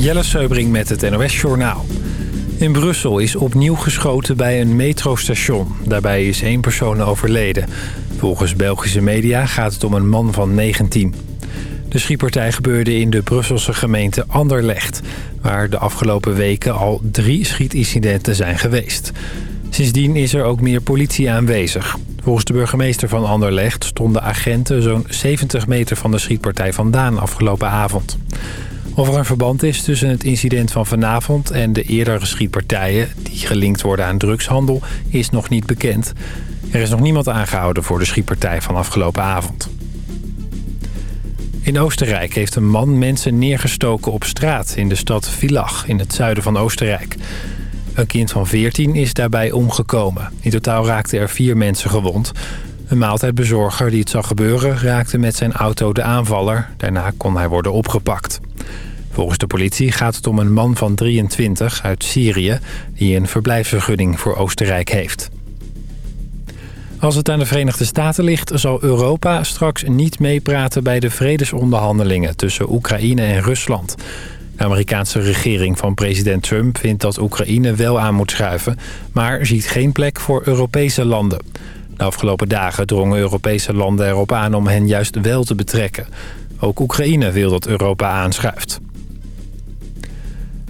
Jelle Seubring met het NOS Journaal. In Brussel is opnieuw geschoten bij een metrostation. Daarbij is één persoon overleden. Volgens Belgische media gaat het om een man van 19. De schietpartij gebeurde in de Brusselse gemeente Anderlecht... waar de afgelopen weken al drie schietincidenten zijn geweest. Sindsdien is er ook meer politie aanwezig. Volgens de burgemeester van Anderlecht stonden agenten zo'n 70 meter van de schietpartij vandaan afgelopen avond. Of er een verband is tussen het incident van vanavond en de eerdere schietpartijen... die gelinkt worden aan drugshandel, is nog niet bekend. Er is nog niemand aangehouden voor de schietpartij van afgelopen avond. In Oostenrijk heeft een man mensen neergestoken op straat in de stad Villach in het zuiden van Oostenrijk. Een kind van 14 is daarbij omgekomen. In totaal raakten er vier mensen gewond. Een maaltijdbezorger die het zag gebeuren raakte met zijn auto de aanvaller. Daarna kon hij worden opgepakt. Volgens de politie gaat het om een man van 23 uit Syrië... die een verblijfsvergunning voor Oostenrijk heeft. Als het aan de Verenigde Staten ligt... zal Europa straks niet meepraten bij de vredesonderhandelingen... tussen Oekraïne en Rusland. De Amerikaanse regering van president Trump vindt dat Oekraïne wel aan moet schuiven... maar ziet geen plek voor Europese landen. De afgelopen dagen drongen Europese landen erop aan om hen juist wel te betrekken. Ook Oekraïne wil dat Europa aanschuift.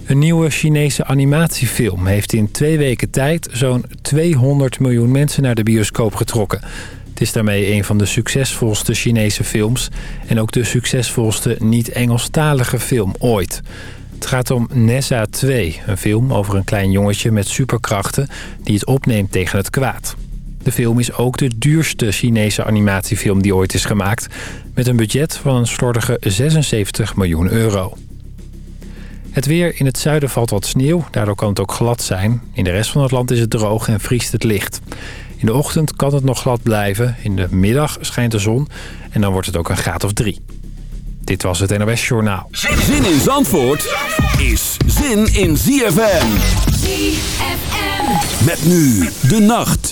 Een nieuwe Chinese animatiefilm heeft in twee weken tijd... zo'n 200 miljoen mensen naar de bioscoop getrokken. Het is daarmee een van de succesvolste Chinese films... en ook de succesvolste niet-Engelstalige film ooit. Het gaat om Nessa 2, een film over een klein jongetje met superkrachten... die het opneemt tegen het kwaad. De film is ook de duurste Chinese animatiefilm die ooit is gemaakt... met een budget van een slordige 76 miljoen euro. Het weer in het zuiden valt wat sneeuw, daardoor kan het ook glad zijn. In de rest van het land is het droog en vriest het licht. In de ochtend kan het nog glad blijven. In de middag schijnt de zon en dan wordt het ook een graad of drie. Dit was het NOS Journaal. Zin in Zandvoort is zin in ZFM. ZFM. Met nu de nacht.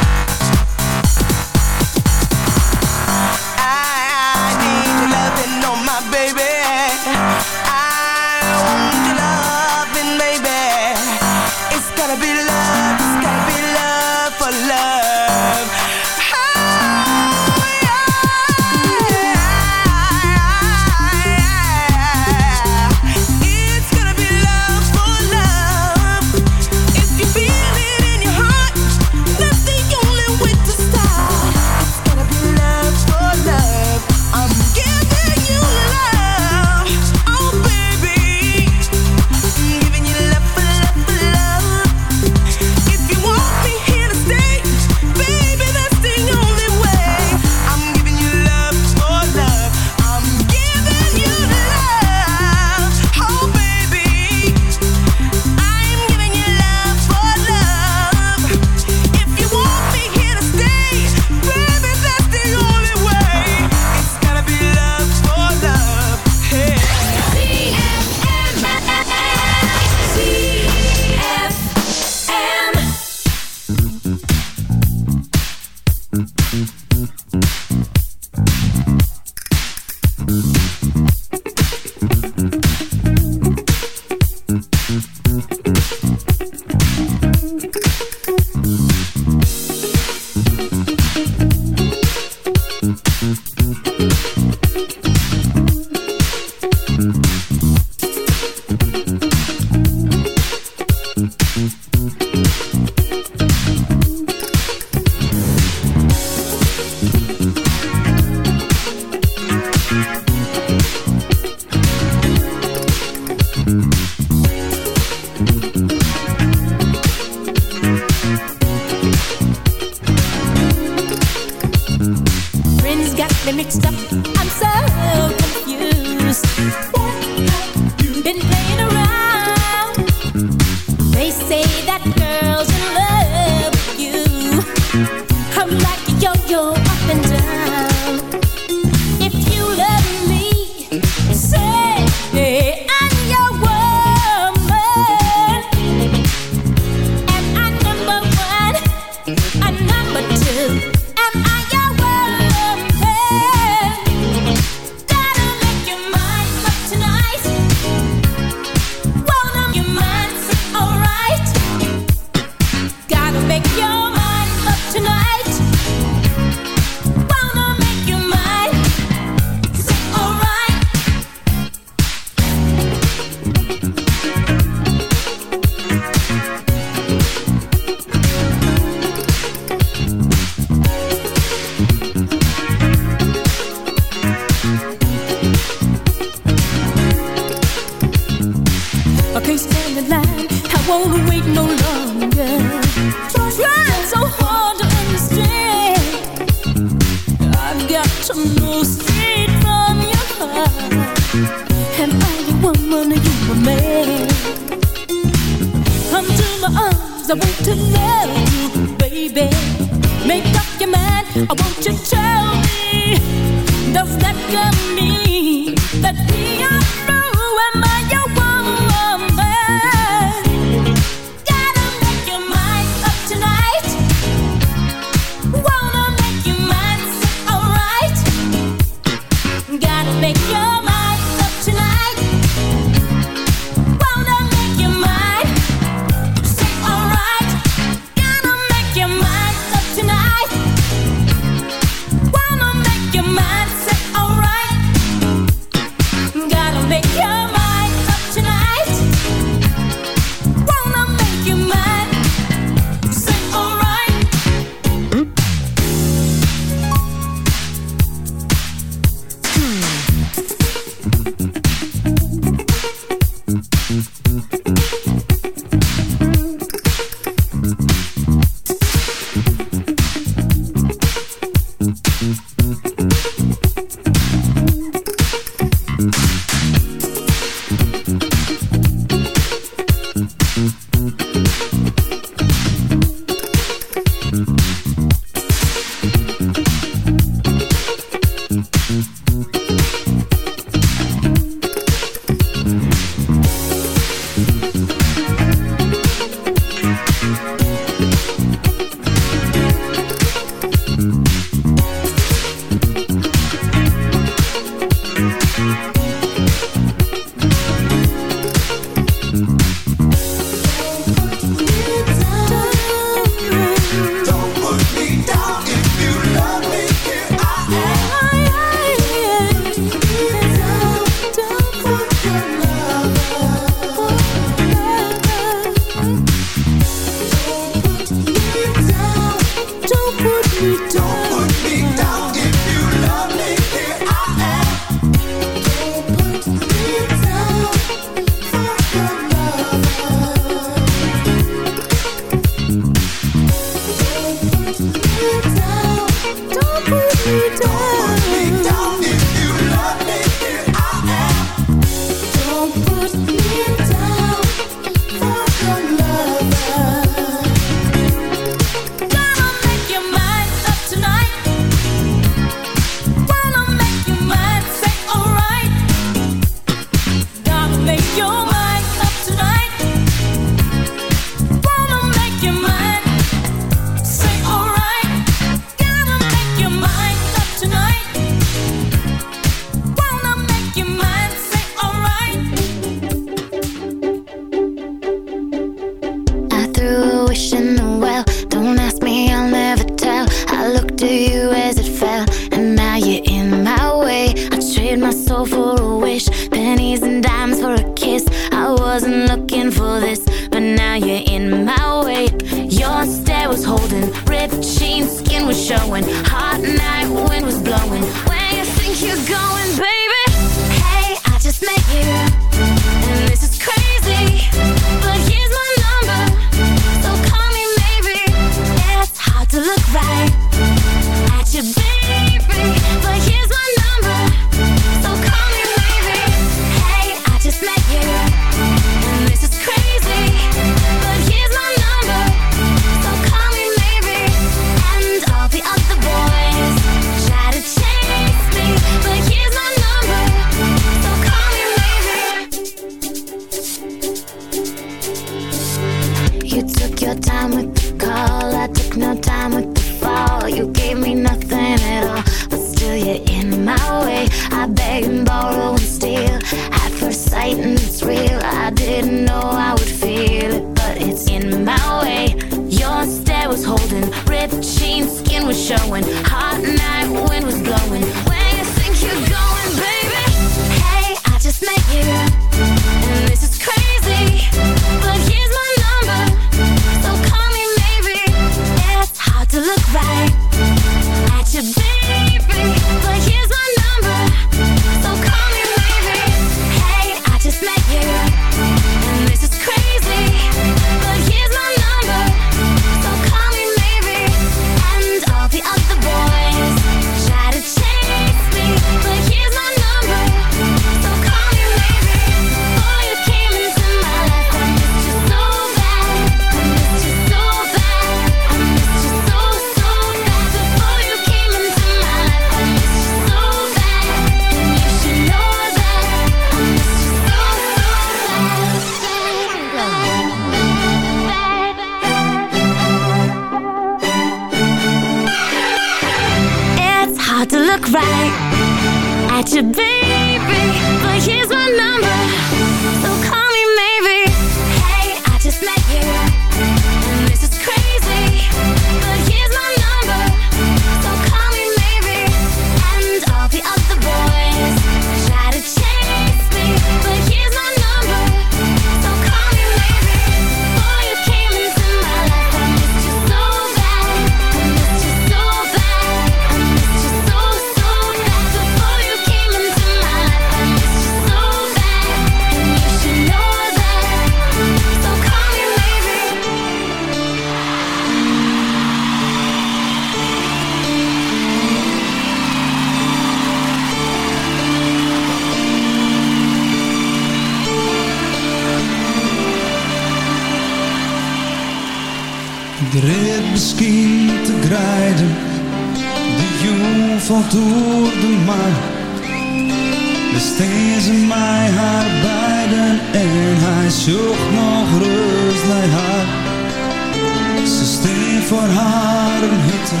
voor haar een hitte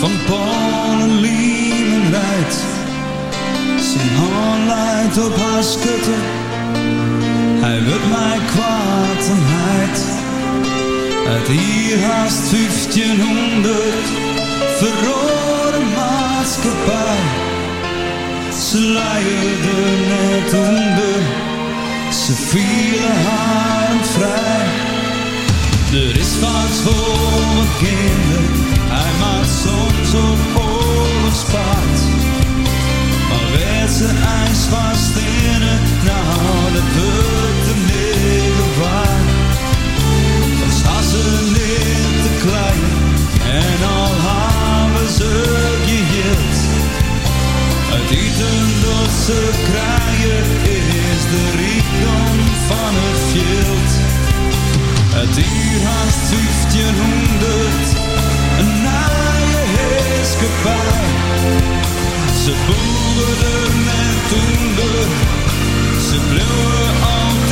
van Polen, Liemen rijdt. Zijn hand leidt op haar schutte, hij wil mij kwaad en heid. Uit hier haast 1500 verroren maatschappij. Ze leidde net onder, ze vielen haar vrij. Er is vaak voor mijn kinderen, hij maakt soms ook oorlogspaard. Maar werd ze ijs van stenen nou dat wordt een hele waard. Dan staan ze niet te klein en al hebben ze geheeld. Het eten dat ze krijgen is de rijkdom van het veld. Het uur haast 1500, een naaie heerskepaar. Ze boeren met doende, ze bleven altijd.